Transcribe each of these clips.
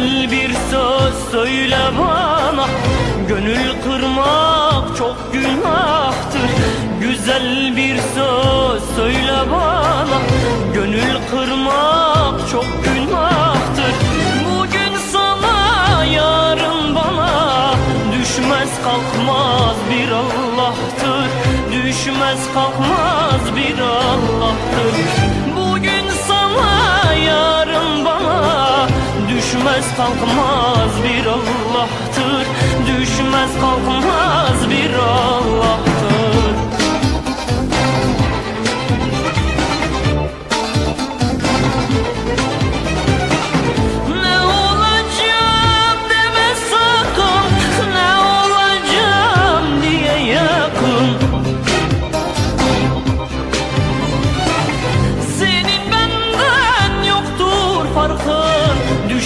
Güzel bir söz söyle bana. Gönül kırmak çok günahtır. Güzel bir söz söyle bana. Gönül kırmak çok günahtır. Bugün sana yarın bana. Düşmez kalkmaz bir Allah'tır. Düşmez kalkmaz bir Allah'tır Düşmez kalkmaz bir Allah'tır. Düşmez kalkmaz bir Allah'tır. Ne olacağım deme Ne olacağım diye yakın. Senin benden yoktur farkın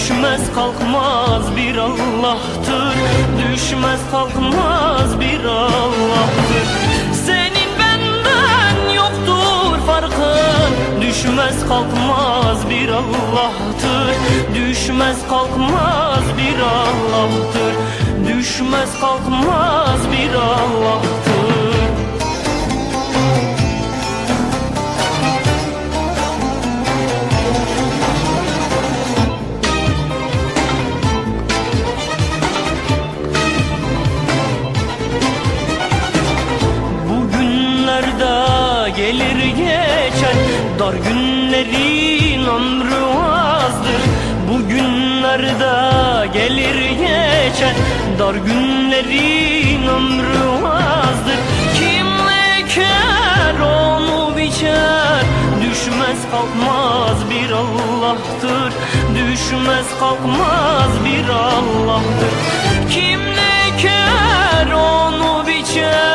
Düşmez kalkmaz bir Allah'tır. Düşmez kalkmaz bir Allah'tır. Senin benden yoktur farkın. Düşmez kalkmaz bir Allah'tır. Düşmez kalkmaz bir Allah'tır. Düşmez kalkmaz bir Allah'tır gelir geçer. Dar günlerin ömrü azdır. Bugünlerde gelir geçer. Dar günlerin ömrü azdır. Kim eker onu biçer? Düşmez kalkmaz bir Allah'tır. Düşmez kalkmaz bir Allah'tır. Kim eker onu biçer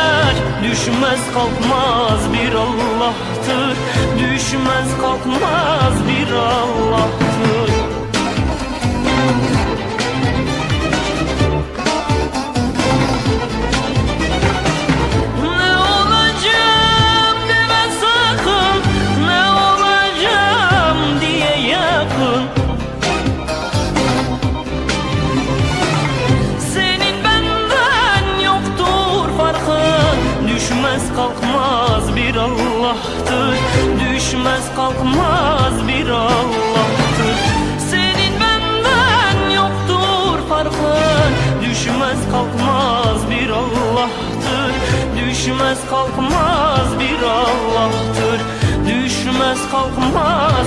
Düşmez kalkmaz bir Allah'tır. Düşmez kalkmaz bir Allah'tır kalkmaz bir Allah'tır. Düşmez kalkmaz bir Allah'tır. Senin benden yoktur farkın. Düşmez kalkmaz bir Allah'tır. Düşmez kalkmaz bir Allah'tır. Düşmez kalkmaz